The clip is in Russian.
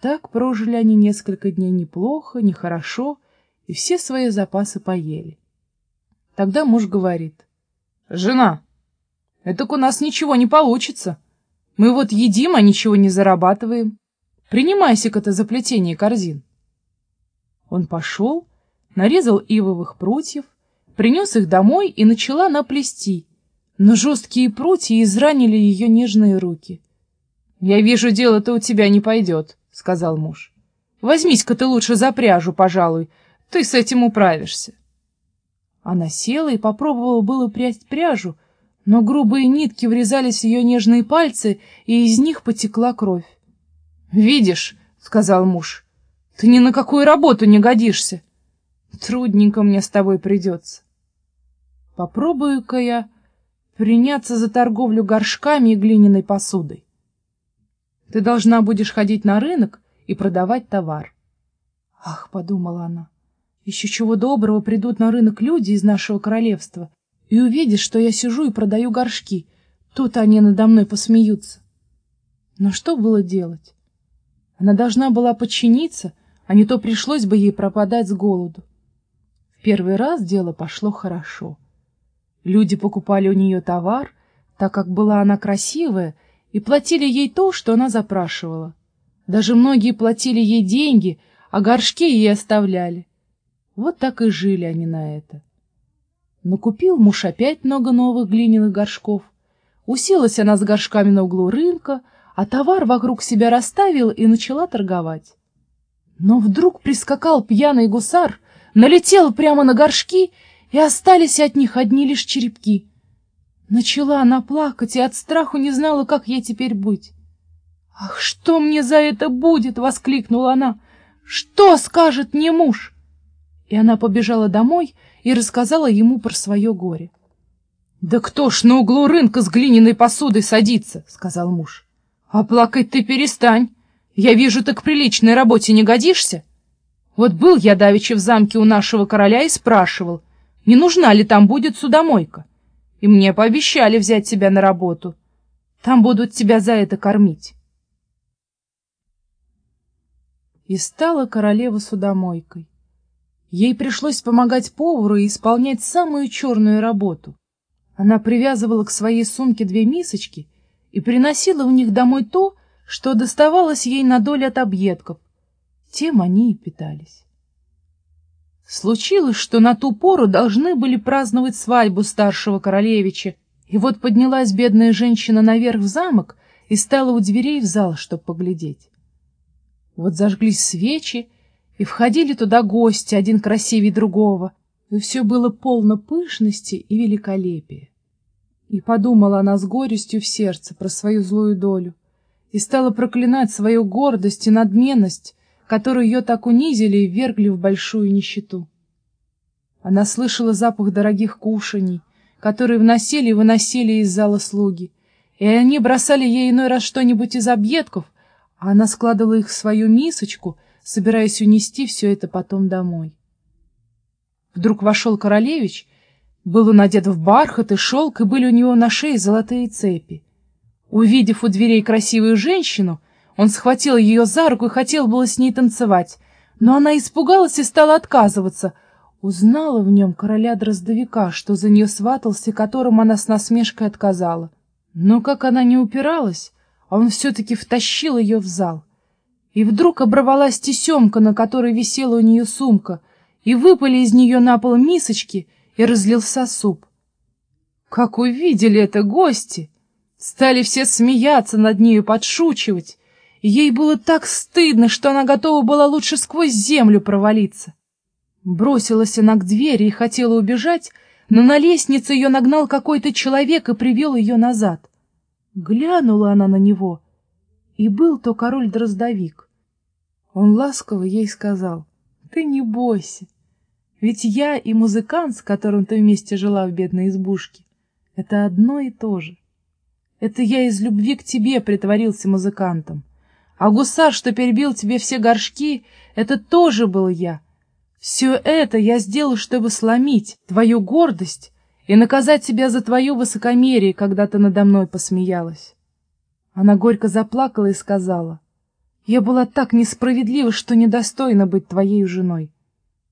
Так прожили они несколько дней неплохо, нехорошо, и все свои запасы поели. Тогда муж говорит, «Жена, это у нас ничего не получится. Мы вот едим, а ничего не зарабатываем. Принимайся-ка ты за плетение корзин». Он пошел, нарезал ивовых прутьев, принес их домой и начала наплести, но жесткие прутья изранили ее нежные руки. «Я вижу, дело-то у тебя не пойдет», — сказал муж. «Возьмись-ка ты лучше за пряжу, пожалуй, ты с этим управишься». Она села и попробовала было прясть пряжу, но грубые нитки врезались в ее нежные пальцы, и из них потекла кровь. «Видишь», — сказал муж, — «ты ни на какую работу не годишься. Трудненько мне с тобой придется. Попробую-ка я приняться за торговлю горшками и глиняной посудой. Ты должна будешь ходить на рынок и продавать товар. Ах, подумала она, еще чего доброго придут на рынок люди из нашего королевства и увидят, что я сижу и продаю горшки. Тут они надо мной посмеются. Но что было делать? Она должна была подчиниться, а не то пришлось бы ей пропадать с голоду. В первый раз дело пошло хорошо. Люди покупали у нее товар, так как была она красивая, и платили ей то, что она запрашивала. Даже многие платили ей деньги, а горшки ей оставляли. Вот так и жили они на это. Но купил муж опять много новых глиняных горшков. Уселась она с горшками на углу рынка, а товар вокруг себя расставил и начала торговать. Но вдруг прискакал пьяный гусар, налетел прямо на горшки, и остались от них одни лишь черепки. Начала она плакать и от страху не знала, как ей теперь быть. «Ах, что мне за это будет?» — воскликнула она. «Что скажет мне муж?» И она побежала домой и рассказала ему про свое горе. «Да кто ж на углу рынка с глиняной посудой садится?» — сказал муж. «А плакать ты перестань. Я вижу, ты к приличной работе не годишься. Вот был я давеча в замке у нашего короля и спрашивал, не нужна ли там будет судомойка и мне пообещали взять тебя на работу. Там будут тебя за это кормить. И стала королева судомойкой. Ей пришлось помогать повару и исполнять самую черную работу. Она привязывала к своей сумке две мисочки и приносила в них домой то, что доставалось ей на долю от объедков. Тем они и питались. Случилось, что на ту пору должны были праздновать свадьбу старшего королевича, и вот поднялась бедная женщина наверх в замок и стала у дверей в зал, чтобы поглядеть. Вот зажглись свечи, и входили туда гости, один красивее другого, и все было полно пышности и великолепия. И подумала она с горестью в сердце про свою злую долю, и стала проклинать свою гордость и надменность, которые ее так унизили и ввергли в большую нищету. Она слышала запах дорогих кушаний, которые вносили и выносили из зала слуги, и они бросали ей иной раз что-нибудь из объедков, а она складывала их в свою мисочку, собираясь унести все это потом домой. Вдруг вошел королевич, был он одет в бархат и шелк, и были у него на шее золотые цепи. Увидев у дверей красивую женщину, он схватил ее за руку и хотел было с ней танцевать, но она испугалась и стала отказываться. Узнала в нем короля Дроздовика, что за нее сватался, которым она с насмешкой отказала. Но как она не упиралась, он все-таки втащил ее в зал. И вдруг оборвалась тесемка, на которой висела у нее сумка, и выпали из нее на пол мисочки, и разлился суп. Как увидели это гости! Стали все смеяться над нею, подшучивать. Ей было так стыдно, что она готова была лучше сквозь землю провалиться. Бросилась она к двери и хотела убежать, но на лестнице ее нагнал какой-то человек и привел ее назад. Глянула она на него, и был то король-дроздовик. Он ласково ей сказал, «Ты не бойся, ведь я и музыкант, с которым ты вместе жила в бедной избушке, это одно и то же. Это я из любви к тебе притворился музыкантом. А гусар, что перебил тебе все горшки, это тоже был я. Все это я сделал, чтобы сломить твою гордость и наказать тебя за твое высокомерие, когда ты надо мной посмеялась. Она горько заплакала и сказала, Я была так несправедлива, что недостойна быть твоей женой.